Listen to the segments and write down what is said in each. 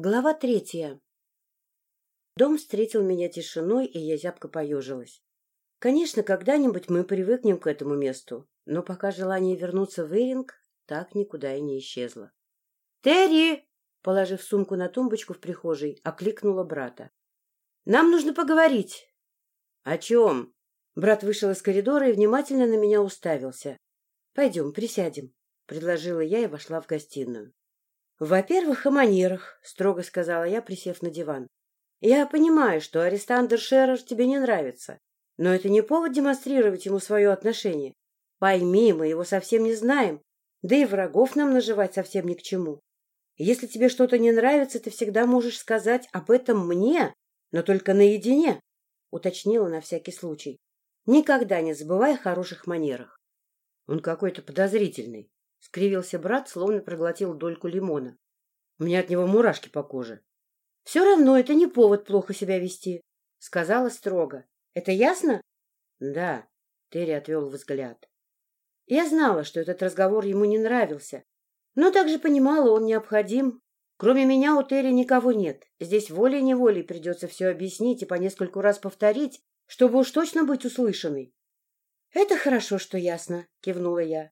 Глава третья. Дом встретил меня тишиной, и я зябко поежилась. Конечно, когда-нибудь мы привыкнем к этому месту, но пока желание вернуться в Эринг так никуда и не исчезло. «Терри!» — положив сумку на тумбочку в прихожей, окликнула брата. «Нам нужно поговорить». «О чем?» Брат вышел из коридора и внимательно на меня уставился. «Пойдем, присядем», — предложила я и вошла в гостиную. «Во-первых, о манерах», — строго сказала я, присев на диван. «Я понимаю, что Арестандр Шерер тебе не нравится, но это не повод демонстрировать ему свое отношение. Пойми, мы его совсем не знаем, да и врагов нам наживать совсем ни к чему. Если тебе что-то не нравится, ты всегда можешь сказать об этом мне, но только наедине», — уточнила на всякий случай. «Никогда не забывай о хороших манерах». «Он какой-то подозрительный», — скривился брат, словно проглотил дольку лимона. — У меня от него мурашки по коже. — Все равно это не повод плохо себя вести, — сказала строго. — Это ясно? — Да, — Терри отвел взгляд. Я знала, что этот разговор ему не нравился, но также понимала, он необходим. Кроме меня у Терри никого нет. Здесь волей-неволей придется все объяснить и по нескольку раз повторить, чтобы уж точно быть услышанной. — Это хорошо, что ясно, — кивнула я.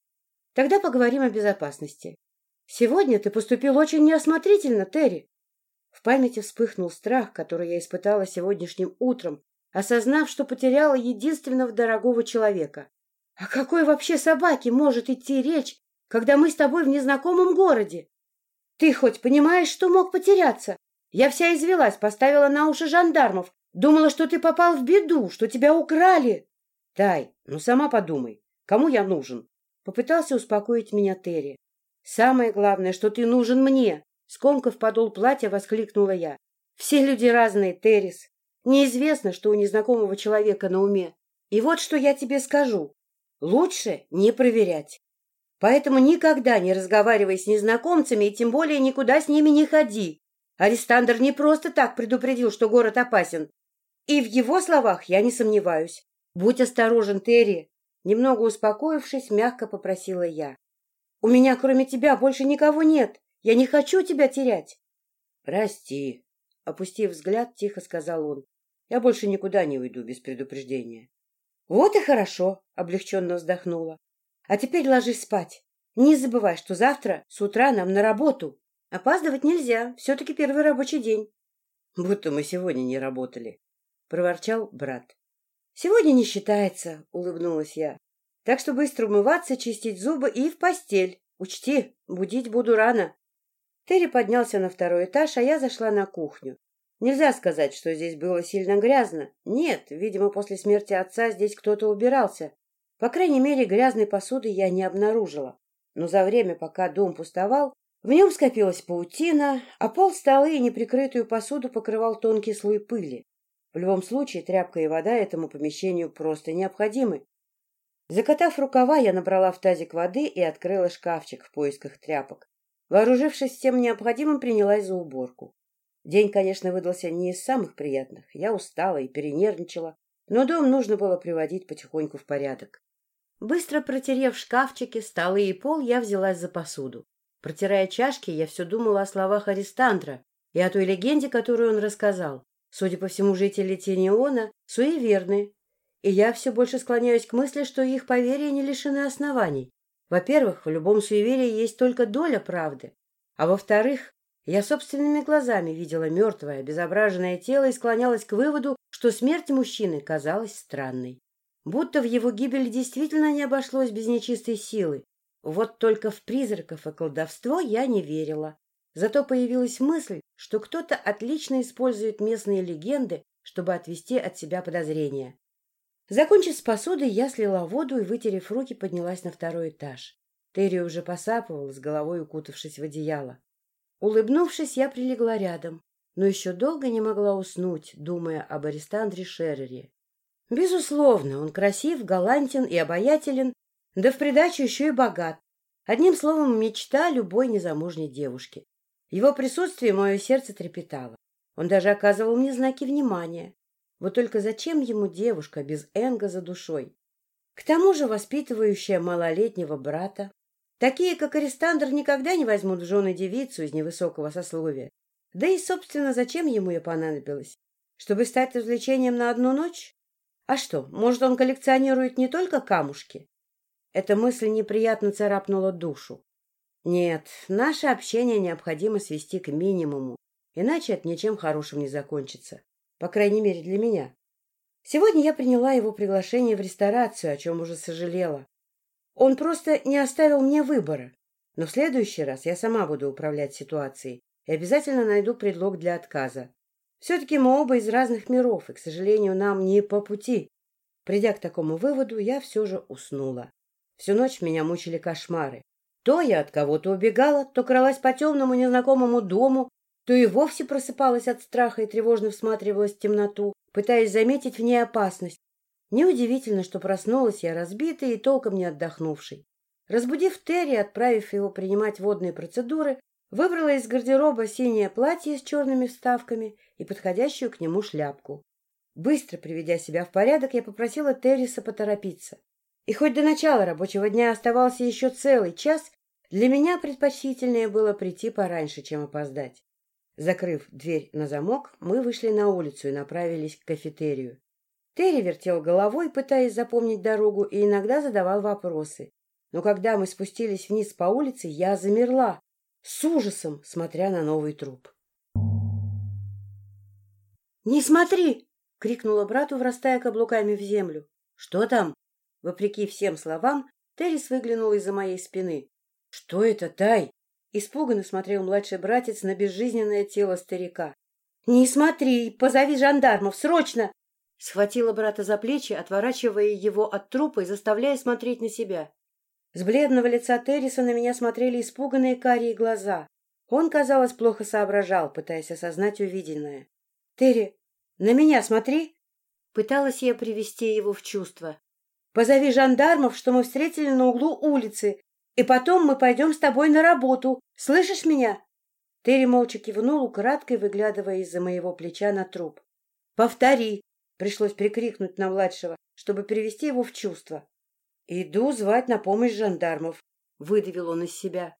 Тогда поговорим о безопасности. Сегодня ты поступил очень неосмотрительно, Терри. В памяти вспыхнул страх, который я испытала сегодняшним утром, осознав, что потеряла единственного дорогого человека. О какой вообще собаке может идти речь, когда мы с тобой в незнакомом городе? Ты хоть понимаешь, что мог потеряться? Я вся извелась, поставила на уши жандармов, думала, что ты попал в беду, что тебя украли. Тай, ну сама подумай, кому я нужен? Попытался успокоить меня Терри. «Самое главное, что ты нужен мне!» Скомкав подол платья, воскликнула я. «Все люди разные, Террис. Неизвестно, что у незнакомого человека на уме. И вот что я тебе скажу. Лучше не проверять. Поэтому никогда не разговаривай с незнакомцами и тем более никуда с ними не ходи. Арестандр не просто так предупредил, что город опасен. И в его словах я не сомневаюсь. Будь осторожен, Терри. Немного успокоившись, мягко попросила я. — У меня кроме тебя больше никого нет. Я не хочу тебя терять. — Прости. Опустив взгляд, тихо сказал он. — Я больше никуда не уйду без предупреждения. — Вот и хорошо, — облегченно вздохнула. — А теперь ложись спать. Не забывай, что завтра с утра нам на работу. Опаздывать нельзя, все-таки первый рабочий день. — Будто мы сегодня не работали, — проворчал брат. Сегодня не считается, улыбнулась я. Так что быстро умываться, чистить зубы и в постель. Учти, будить буду рано. Терри поднялся на второй этаж, а я зашла на кухню. Нельзя сказать, что здесь было сильно грязно. Нет, видимо, после смерти отца здесь кто-то убирался. По крайней мере, грязной посуды я не обнаружила. Но за время, пока дом пустовал, в нем скопилась паутина, а пол столы и неприкрытую посуду покрывал тонкий слой пыли. В любом случае, тряпка и вода этому помещению просто необходимы. Закатав рукава, я набрала в тазик воды и открыла шкафчик в поисках тряпок. Вооружившись всем необходимым, принялась за уборку. День, конечно, выдался не из самых приятных. Я устала и перенервничала, но дом нужно было приводить потихоньку в порядок. Быстро протерев шкафчики, столы и пол, я взялась за посуду. Протирая чашки, я все думала о словах Арестандра и о той легенде, которую он рассказал. Судя по всему, жители Тениона суеверны, и я все больше склоняюсь к мысли, что их поверья не лишены оснований. Во-первых, в любом суеверии есть только доля правды, а во-вторых, я собственными глазами видела мертвое, обезображенное тело и склонялась к выводу, что смерть мужчины казалась странной. Будто в его гибели действительно не обошлось без нечистой силы. Вот только в призраков и колдовство я не верила. Зато появилась мысль, что кто-то отлично использует местные легенды, чтобы отвести от себя подозрения. Закончив с посудой, я слила воду и, вытерев руки, поднялась на второй этаж. Терри уже посапывал, с головой укутавшись в одеяло. Улыбнувшись, я прилегла рядом, но еще долго не могла уснуть, думая об Арестандре Шеррере. Безусловно, он красив, галантен и обаятелен, да в придачу еще и богат. Одним словом, мечта любой незамужней девушки. Его присутствии мое сердце трепетало. Он даже оказывал мне знаки внимания. Вот только зачем ему девушка без Энга за душой? К тому же воспитывающая малолетнего брата. Такие, как Арестандр, никогда не возьмут в жены девицу из невысокого сословия. Да и, собственно, зачем ему я понадобилась? Чтобы стать развлечением на одну ночь? А что, может, он коллекционирует не только камушки? Эта мысль неприятно царапнула душу. Нет, наше общение необходимо свести к минимуму, иначе это ничем хорошим не закончится. По крайней мере, для меня. Сегодня я приняла его приглашение в ресторацию, о чем уже сожалела. Он просто не оставил мне выбора. Но в следующий раз я сама буду управлять ситуацией и обязательно найду предлог для отказа. Все-таки мы оба из разных миров, и, к сожалению, нам не по пути. Придя к такому выводу, я все же уснула. Всю ночь меня мучили кошмары. То я от кого-то убегала, то кралась по темному незнакомому дому, то и вовсе просыпалась от страха и тревожно всматривалась в темноту, пытаясь заметить в ней опасность. Неудивительно, что проснулась я разбитой и толком не отдохнувшей. Разбудив Терри, отправив его принимать водные процедуры, выбрала из гардероба синее платье с черными вставками и подходящую к нему шляпку. Быстро приведя себя в порядок, я попросила Терриса поторопиться. И хоть до начала рабочего дня оставался еще целый час, для меня предпочтительнее было прийти пораньше, чем опоздать. Закрыв дверь на замок, мы вышли на улицу и направились к кафетерию. Терри вертел головой, пытаясь запомнить дорогу, и иногда задавал вопросы. Но когда мы спустились вниз по улице, я замерла, с ужасом смотря на новый труп. «Не смотри!» — крикнула брату, врастая каблуками в землю. «Что там?» Вопреки всем словам, Террис выглянул из-за моей спины. — Что это, Тай? — испуганно смотрел младший братец на безжизненное тело старика. — Не смотри! Позови жандармов! Срочно! Схватила брата за плечи, отворачивая его от трупа и заставляя смотреть на себя. С бледного лица Терриса на меня смотрели испуганные карие глаза. Он, казалось, плохо соображал, пытаясь осознать увиденное. — Терри, на меня смотри! Пыталась я привести его в чувство. Позови жандармов, что мы встретили на углу улицы, и потом мы пойдем с тобой на работу. Слышишь меня?» Терри молча кивнул, украдкой выглядывая из-за моего плеча на труп. «Повтори!» — пришлось прикрикнуть на младшего, чтобы привести его в чувство. «Иду звать на помощь жандармов», — выдавил он из себя.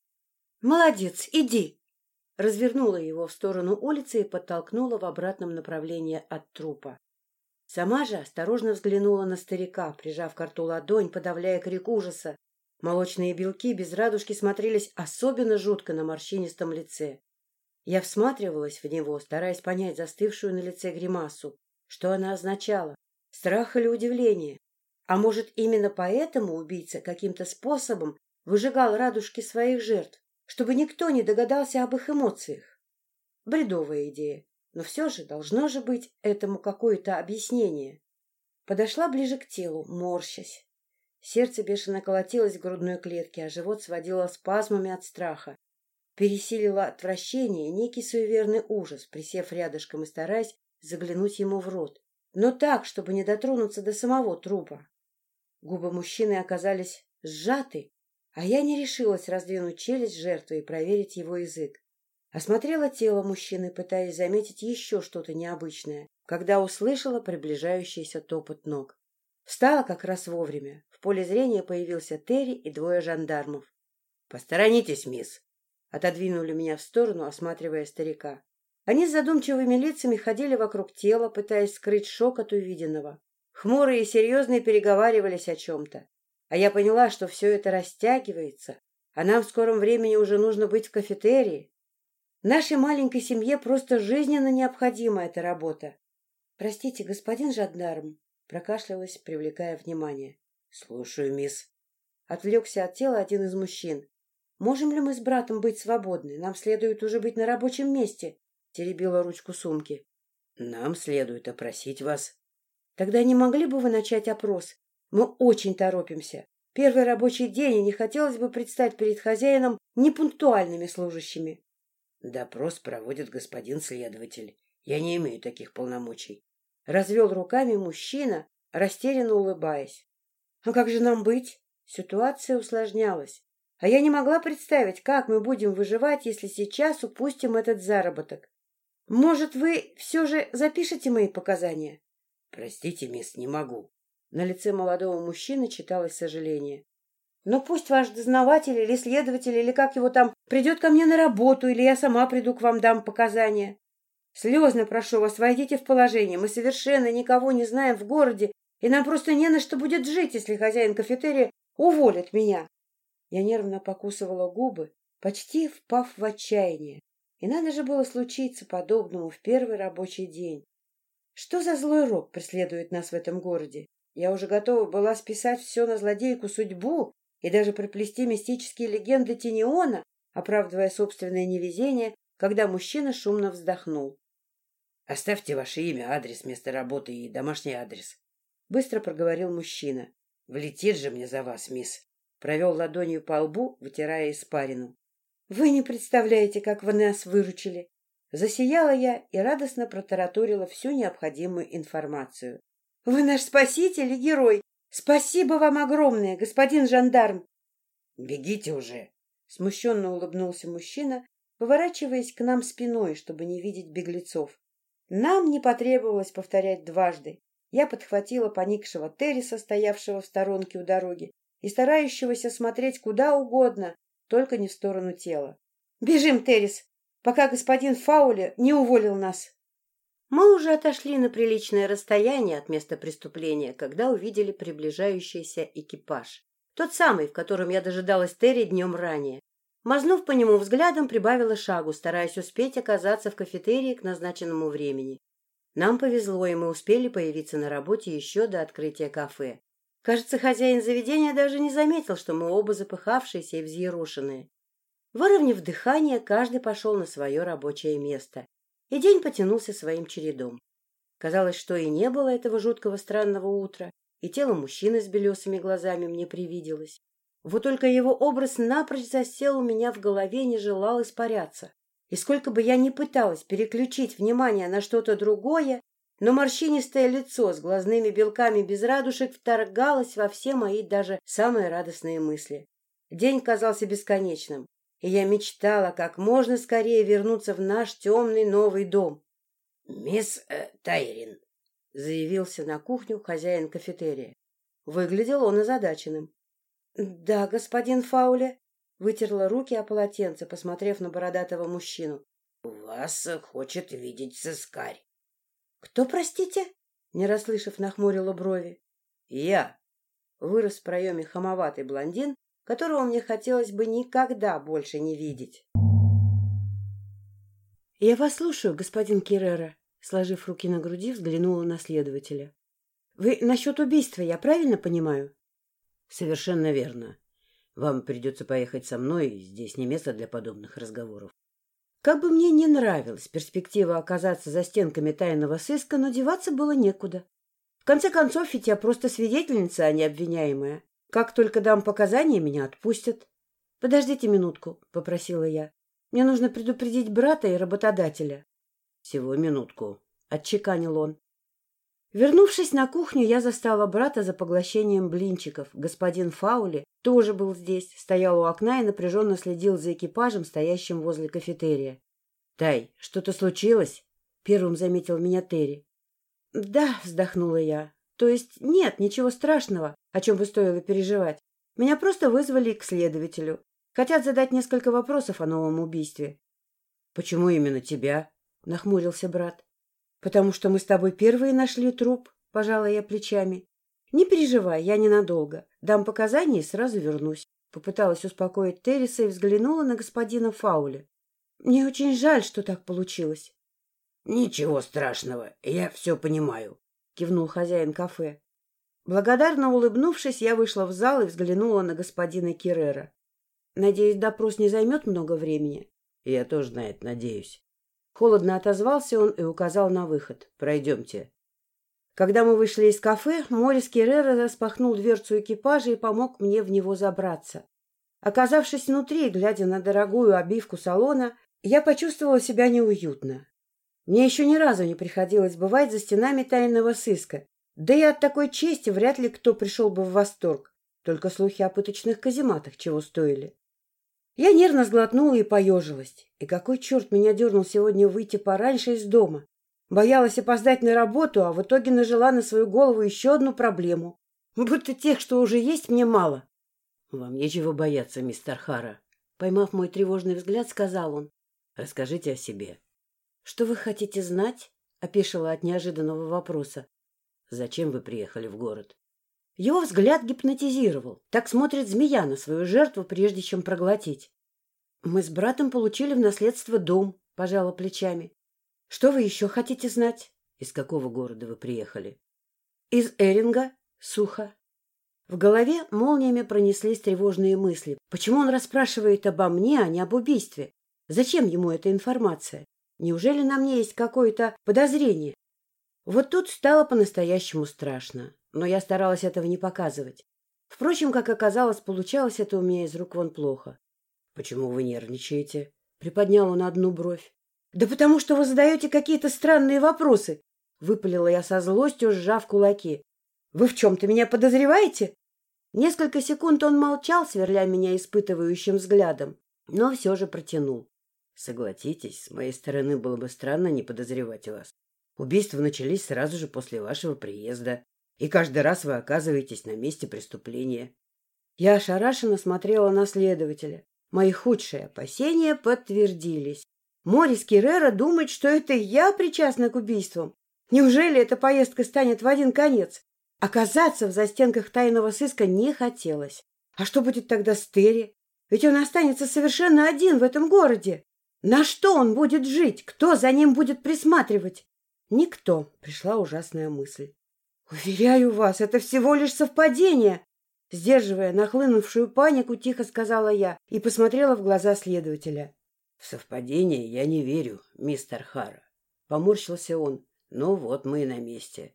«Молодец, иди!» Развернула его в сторону улицы и подтолкнула в обратном направлении от трупа. Сама же осторожно взглянула на старика, прижав к рту ладонь, подавляя крик ужаса. Молочные белки без радужки смотрелись особенно жутко на морщинистом лице. Я всматривалась в него, стараясь понять застывшую на лице гримасу. Что она означала? Страх или удивление? А может, именно поэтому убийца каким-то способом выжигал радужки своих жертв, чтобы никто не догадался об их эмоциях? Бредовая идея. Но все же должно же быть этому какое-то объяснение. Подошла ближе к телу, морщась. Сердце бешено колотилось в грудной клетке, а живот сводило спазмами от страха. Пересилило отвращение и некий суеверный ужас, присев рядышком и стараясь заглянуть ему в рот. Но так, чтобы не дотронуться до самого трупа. Губы мужчины оказались сжаты, а я не решилась раздвинуть челюсть жертвы и проверить его язык. Осмотрела тело мужчины, пытаясь заметить еще что-то необычное, когда услышала приближающийся топот ног. Встала как раз вовремя. В поле зрения появился Терри и двое жандармов. — Посторонитесь, мисс! — отодвинули меня в сторону, осматривая старика. Они с задумчивыми лицами ходили вокруг тела, пытаясь скрыть шок от увиденного. Хмурые и серьезные переговаривались о чем-то. А я поняла, что все это растягивается, а нам в скором времени уже нужно быть в кафетерии. Нашей маленькой семье просто жизненно необходима эта работа. — Простите, господин жандарм, — прокашлялась, привлекая внимание. — Слушаю, мисс. Отвлекся от тела один из мужчин. — Можем ли мы с братом быть свободны? Нам следует уже быть на рабочем месте, — теребила ручку сумки. — Нам следует опросить вас. — Тогда не могли бы вы начать опрос? Мы очень торопимся. Первый рабочий день, и не хотелось бы предстать перед хозяином непунктуальными служащими. Допрос проводит господин следователь. Я не имею таких полномочий. Развел руками мужчина, растерянно улыбаясь. А как же нам быть? Ситуация усложнялась. А я не могла представить, как мы будем выживать, если сейчас упустим этот заработок. Может, вы все же запишете мои показания? Простите, мисс, не могу. На лице молодого мужчины читалось сожаление. Но пусть ваш дознаватель или следователь, или как его там, придет ко мне на работу, или я сама приду к вам, дам показания. Слезно прошу вас, войдите в положение. Мы совершенно никого не знаем в городе, и нам просто не на что будет жить, если хозяин кафетерия уволит меня. Я нервно покусывала губы, почти впав в отчаяние. И надо же было случиться подобному в первый рабочий день. Что за злой рок преследует нас в этом городе? Я уже готова была списать все на злодейку судьбу и даже приплести мистические легенды Тиниона, оправдывая собственное невезение, когда мужчина шумно вздохнул. — Оставьте ваше имя, адрес места работы и домашний адрес, — быстро проговорил мужчина. — Влетит же мне за вас, мисс. Провел ладонью по лбу, вытирая испарину. — Вы не представляете, как вы нас выручили. Засияла я и радостно протараторила всю необходимую информацию. — Вы наш спаситель и герой. Спасибо вам огромное, господин жандарм. — Бегите уже! — смущенно улыбнулся мужчина, поворачиваясь к нам спиной, чтобы не видеть беглецов. Нам не потребовалось повторять дважды. Я подхватила поникшего Терриса, стоявшего в сторонке у дороги, и старающегося смотреть куда угодно, только не в сторону тела. — Бежим, Террис, пока господин Фаули не уволил нас. Мы уже отошли на приличное расстояние от места преступления, когда увидели приближающийся экипаж. Тот самый, в котором я дожидалась Терри днем ранее. Мазнув по нему взглядом, прибавила шагу, стараясь успеть оказаться в кафетерии к назначенному времени. Нам повезло, и мы успели появиться на работе еще до открытия кафе. Кажется, хозяин заведения даже не заметил, что мы оба запыхавшиеся и взъерошенные. Выровняв дыхание, каждый пошел на свое рабочее место, и день потянулся своим чередом. Казалось, что и не было этого жуткого странного утра, и тело мужчины с белесыми глазами мне привиделось. Вот только его образ напрочь засел у меня в голове и не желал испаряться. И сколько бы я ни пыталась переключить внимание на что-то другое, но морщинистое лицо с глазными белками без радужек вторгалось во все мои даже самые радостные мысли. День казался бесконечным, и я мечтала как можно скорее вернуться в наш темный новый дом. — Мисс э, Тайрин, — заявился на кухню хозяин кафетерия. Выглядел он озадаченным. — Да, господин Фауле, — вытерла руки о полотенце, посмотрев на бородатого мужчину. — Вас хочет видеть сыскарь. — Кто, простите? — не расслышав, нахмурила брови. — Я. Вырос в проеме хамоватый блондин, которого мне хотелось бы никогда больше не видеть. — Я вас слушаю, господин Керрера, — сложив руки на груди, взглянула на следователя. — Вы насчет убийства, я правильно понимаю? — Совершенно верно. Вам придется поехать со мной, здесь не место для подобных разговоров. Как бы мне не нравилась перспектива оказаться за стенками тайного сыска, но деваться было некуда. В конце концов, ведь я просто свидетельница, а не обвиняемая. Как только дам показания, меня отпустят. — Подождите минутку, — попросила я. — Мне нужно предупредить брата и работодателя. — Всего минутку, — отчеканил он. Вернувшись на кухню, я застала брата за поглощением блинчиков. Господин Фаули тоже был здесь, стоял у окна и напряженно следил за экипажем, стоящим возле кафетерия. — Тай, что-то случилось? — первым заметил меня Терри. — Да, — вздохнула я. — То есть нет, ничего страшного, о чем бы стоило переживать. Меня просто вызвали к следователю. Хотят задать несколько вопросов о новом убийстве. — Почему именно тебя? — нахмурился брат. Потому что мы с тобой первые нашли труп, пожала я плечами. Не переживай, я ненадолго. Дам показания и сразу вернусь. Попыталась успокоить Терриса и взглянула на господина Фауля. Мне очень жаль, что так получилось. Ничего страшного, я все понимаю, кивнул хозяин кафе. Благодарно улыбнувшись, я вышла в зал и взглянула на господина Кирера. Надеюсь, допрос не займет много времени. Я тоже на это надеюсь. Холодно отозвался он и указал на выход. «Пройдемте». Когда мы вышли из кафе, Морис Керрера распахнул дверцу экипажа и помог мне в него забраться. Оказавшись внутри, глядя на дорогую обивку салона, я почувствовала себя неуютно. Мне еще ни разу не приходилось бывать за стенами тайного сыска, да и от такой чести вряд ли кто пришел бы в восторг. Только слухи о пыточных казематах чего стоили. Я нервно сглотнула и поежилась. И какой черт меня дернул сегодня выйти пораньше из дома? Боялась опоздать на работу, а в итоге нажила на свою голову еще одну проблему. Будто тех, что уже есть, мне мало. — Вам нечего бояться, мистер Хара. Поймав мой тревожный взгляд, сказал он. — Расскажите о себе. — Что вы хотите знать? — опешила от неожиданного вопроса. — Зачем вы приехали в город? Его взгляд гипнотизировал. Так смотрит змея на свою жертву, прежде чем проглотить. — Мы с братом получили в наследство дом, — пожала плечами. — Что вы еще хотите знать? — Из какого города вы приехали? — Из Эринга. Сухо. В голове молниями пронеслись тревожные мысли. Почему он расспрашивает обо мне, а не об убийстве? Зачем ему эта информация? Неужели на мне есть какое-то подозрение? Вот тут стало по-настоящему страшно, но я старалась этого не показывать. Впрочем, как оказалось, получалось это у меня из рук вон плохо. — Почему вы нервничаете? — приподнял он одну бровь. — Да потому что вы задаете какие-то странные вопросы! — выпалила я со злостью, сжав кулаки. Вы в чем-то меня подозреваете? Несколько секунд он молчал, сверля меня испытывающим взглядом, но все же протянул. Согласитесь, с моей стороны было бы странно не подозревать вас. Убийства начались сразу же после вашего приезда, и каждый раз вы оказываетесь на месте преступления. Я ошарашенно смотрела на следователя. Мои худшие опасения подтвердились. Морис Киррера думает, что это я причастна к убийствам. Неужели эта поездка станет в один конец? Оказаться в застенках тайного сыска не хотелось. А что будет тогда с Терри? Ведь он останется совершенно один в этом городе. На что он будет жить? Кто за ним будет присматривать? Никто. Пришла ужасная мысль. Уверяю вас, это всего лишь совпадение. Сдерживая нахлынувшую панику, тихо сказала я и посмотрела в глаза следователя. — В совпадение я не верю, мистер Хара. Поморщился он. — Ну вот мы и на месте.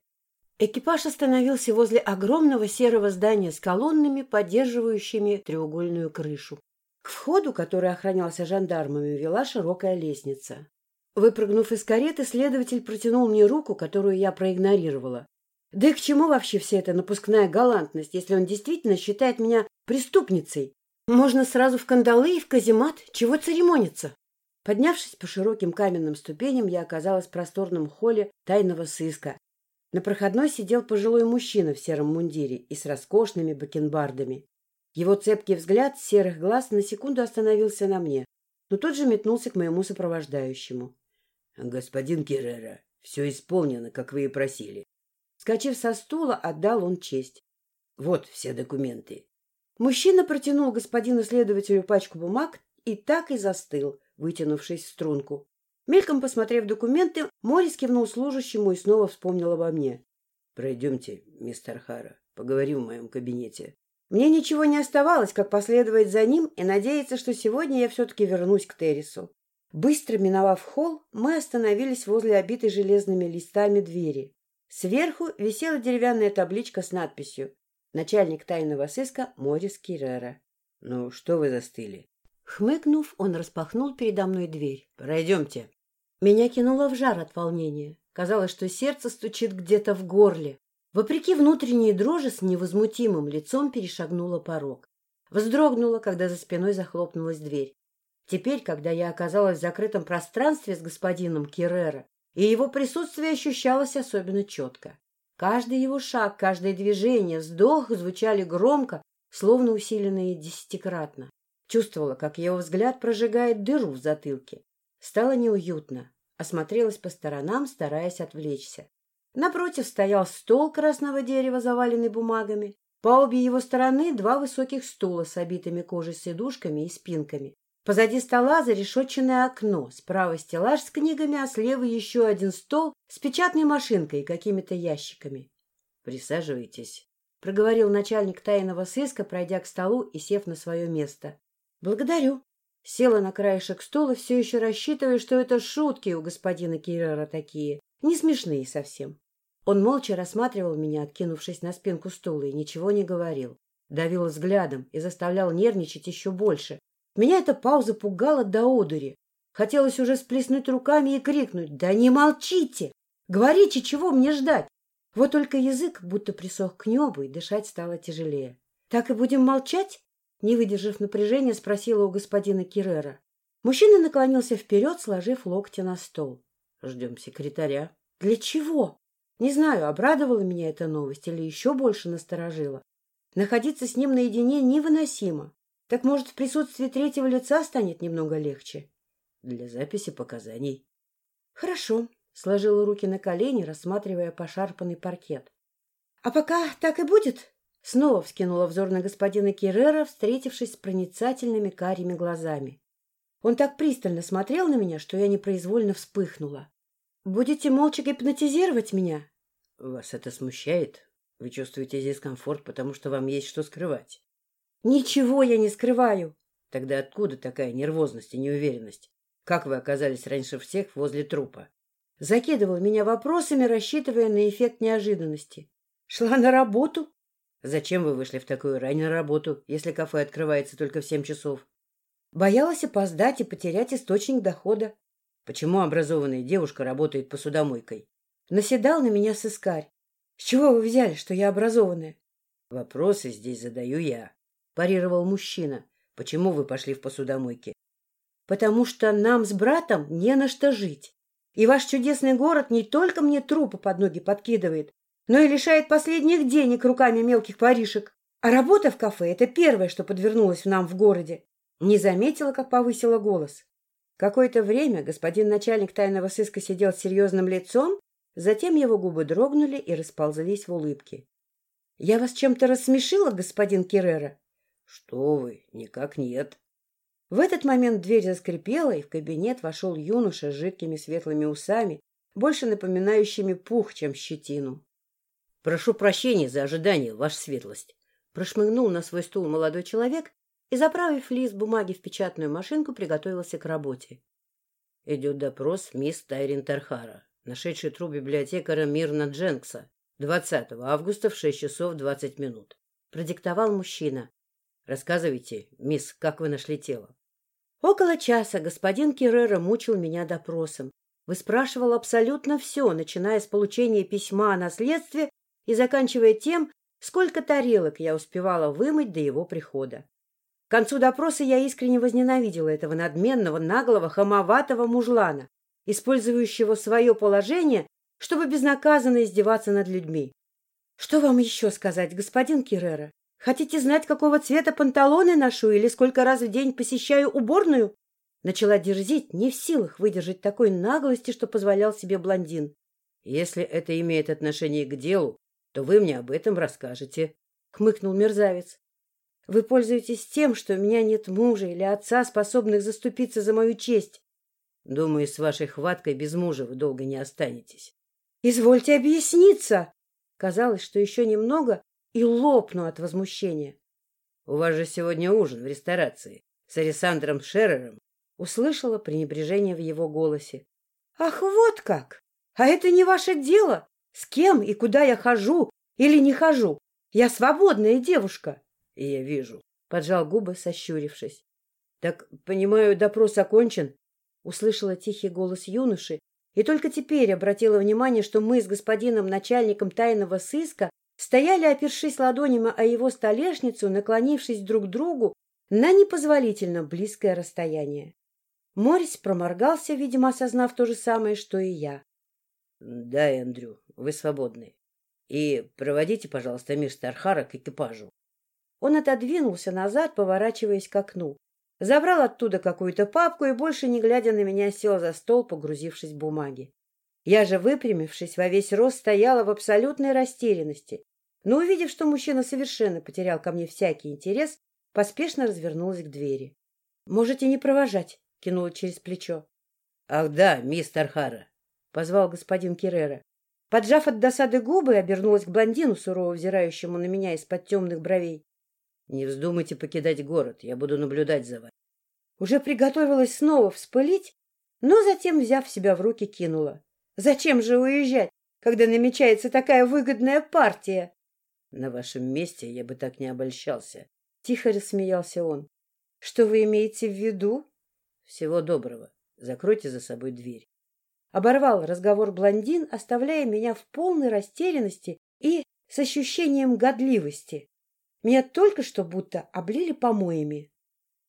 Экипаж остановился возле огромного серого здания с колоннами, поддерживающими треугольную крышу. К входу, который охранялся жандармами, вела широкая лестница. Выпрыгнув из кареты, следователь протянул мне руку, которую я проигнорировала. Да и к чему вообще вся эта напускная галантность, если он действительно считает меня преступницей? Можно сразу в кандалы и в каземат, чего церемониться? Поднявшись по широким каменным ступеням, я оказалась в просторном холле тайного сыска, на проходной сидел пожилой мужчина в сером мундире и с роскошными бакенбардами. Его цепкий взгляд серых глаз на секунду остановился на мне, но тут же метнулся к моему сопровождающему. — Господин Керрера, все исполнено, как вы и просили. Скочив со стула, отдал он честь. — Вот все документы. Мужчина протянул господину следователю пачку бумаг и так и застыл, вытянувшись в струнку. Мельком посмотрев документы, Морис кивнул служащему и снова вспомнил обо мне. — Пройдемте, мистер Хара, поговорим в моем кабинете. Мне ничего не оставалось, как последовать за ним и надеяться, что сегодня я все-таки вернусь к Террису. Быстро миновав холл, мы остановились возле обитой железными листами двери. Сверху висела деревянная табличка с надписью «Начальник тайного сыска Морис Киррера». — Ну, что вы застыли? Хмыкнув, он распахнул передо мной дверь. «Пройдемте». Меня кинуло в жар от волнения. Казалось, что сердце стучит где-то в горле. Вопреки внутренней дрожи с невозмутимым лицом перешагнула порог. Вздрогнула, когда за спиной захлопнулась дверь. Теперь, когда я оказалась в закрытом пространстве с господином Керрера, и его присутствие ощущалось особенно четко. Каждый его шаг, каждое движение, вздох звучали громко, словно усиленные десятикратно. Чувствовала, как его взгляд прожигает дыру в затылке. Стало неуютно. Осмотрелась по сторонам, стараясь отвлечься. Напротив стоял стол красного дерева, заваленный бумагами. По обе его стороны два высоких стула с обитыми кожей сидушками и спинками. Позади стола зарешетченное окно, справа стеллаж с книгами, а слева еще один стол с печатной машинкой и какими-то ящиками. — Присаживайтесь, — проговорил начальник тайного сыска, пройдя к столу и сев на свое место. Благодарю. Села на краешек стула, все еще рассчитывая, что это шутки у господина Кирера такие, не смешные совсем. Он молча рассматривал меня, откинувшись на спинку стула, и ничего не говорил. Давил взглядом и заставлял нервничать еще больше. Меня эта пауза пугала до одури. Хотелось уже сплеснуть руками и крикнуть «Да не молчите! Говорите, чего мне ждать?» Вот только язык будто присох к небу, и дышать стало тяжелее. «Так и будем молчать?» Не выдержав напряжения, спросила у господина Кирера. Мужчина наклонился вперед, сложив локти на стол. — Ждем секретаря. — Для чего? Не знаю, обрадовала меня эта новость или еще больше насторожила. Находиться с ним наедине невыносимо. Так, может, в присутствии третьего лица станет немного легче? Для записи показаний. Хорошо, сложила руки на колени, рассматривая пошарпанный паркет. А пока так и будет? Снова вскинула взор на господина Керрера, встретившись с проницательными карими глазами. Он так пристально смотрел на меня, что я непроизвольно вспыхнула. «Будете молча гипнотизировать меня?» «Вас это смущает? Вы чувствуете дискомфорт, потому что вам есть что скрывать?» «Ничего я не скрываю!» «Тогда откуда такая нервозность и неуверенность? Как вы оказались раньше всех возле трупа?» Закидывал меня вопросами, рассчитывая на эффект неожиданности. «Шла на работу?» «Зачем вы вышли в такую рань на работу, если кафе открывается только в семь часов?» Боялась опоздать и потерять источник дохода. Почему образованная девушка работает посудомойкой? Наседал на меня сыскарь. С чего вы взяли, что я образованная? Вопросы здесь задаю я. Парировал мужчина. Почему вы пошли в посудомойки? Потому что нам с братом не на что жить. И ваш чудесный город не только мне трупы под ноги подкидывает, но и лишает последних денег руками мелких воришек. А работа в кафе — это первое, что подвернулось нам в городе. Не заметила, как повысила голос. Какое-то время господин начальник тайного сыска сидел с серьезным лицом, затем его губы дрогнули и расползлись в улыбке. — Я вас чем-то рассмешила, господин Керрера? — Что вы, никак нет. В этот момент дверь заскрипела, и в кабинет вошел юноша с жидкими светлыми усами, больше напоминающими пух, чем щетину. — Прошу прощения за ожидание, ваша светлость. Прошмыгнул на свой стул молодой человек и, заправив лист бумаги в печатную машинку, приготовился к работе. Идет допрос мисс Тайрин Тархара, нашедший труп библиотекаря Мирна Дженкса 20 августа в 6 часов 20 минут. Продиктовал мужчина. Рассказывайте, мисс, как вы нашли тело? Около часа господин Керрера мучил меня допросом. Выспрашивал абсолютно все, начиная с получения письма о наследстве и заканчивая тем, сколько тарелок я успевала вымыть до его прихода. К концу допроса я искренне возненавидела этого надменного, наглого, хамоватого мужлана, использующего свое положение, чтобы безнаказанно издеваться над людьми. Что вам еще сказать, господин Кирера? Хотите знать, какого цвета панталоны ношу или сколько раз в день посещаю уборную? Начала дерзить, не в силах выдержать такой наглости, что позволял себе блондин. Если это имеет отношение к делу, то вы мне об этом расскажете, — хмыкнул мерзавец. Вы пользуетесь тем, что у меня нет мужа или отца, способных заступиться за мою честь. Думаю, с вашей хваткой без мужа вы долго не останетесь. Извольте объясниться. Казалось, что еще немного и лопну от возмущения. У вас же сегодня ужин в ресторации с Александром Шерером. Услышала пренебрежение в его голосе. Ах, вот как! А это не ваше дело, с кем и куда я хожу или не хожу. Я свободная девушка. И я вижу. Поджал губы, сощурившись. Так, понимаю, допрос окончен? Услышала тихий голос юноши и только теперь обратила внимание, что мы с господином начальником тайного сыска стояли, опершись ладонями о его столешницу, наклонившись друг к другу на непозволительно близкое расстояние. Морис проморгался, видимо, осознав то же самое, что и я. — Да, Эндрю, вы свободны. И проводите, пожалуйста, мистер Архара к экипажу. Он отодвинулся назад, поворачиваясь к окну. Забрал оттуда какую-то папку и, больше не глядя на меня, сел за стол, погрузившись в бумаги. Я же, выпрямившись во весь рост, стояла в абсолютной растерянности. Но, увидев, что мужчина совершенно потерял ко мне всякий интерес, поспешно развернулась к двери. — Можете не провожать, — кинула через плечо. — Ах да, мистер Хара, — позвал господин Кирера. Поджав от досады губы, обернулась к блондину, сурово взирающему на меня из-под темных бровей. Не вздумайте покидать город, я буду наблюдать за вами. Уже приготовилась снова вспылить, но затем, взяв себя в руки, кинула. Зачем же уезжать, когда намечается такая выгодная партия? На вашем месте я бы так не обольщался. Тихо рассмеялся он. Что вы имеете в виду? Всего доброго. Закройте за собой дверь. Оборвал разговор блондин, оставляя меня в полной растерянности и с ощущением годливости. Меня только что будто облили помоями.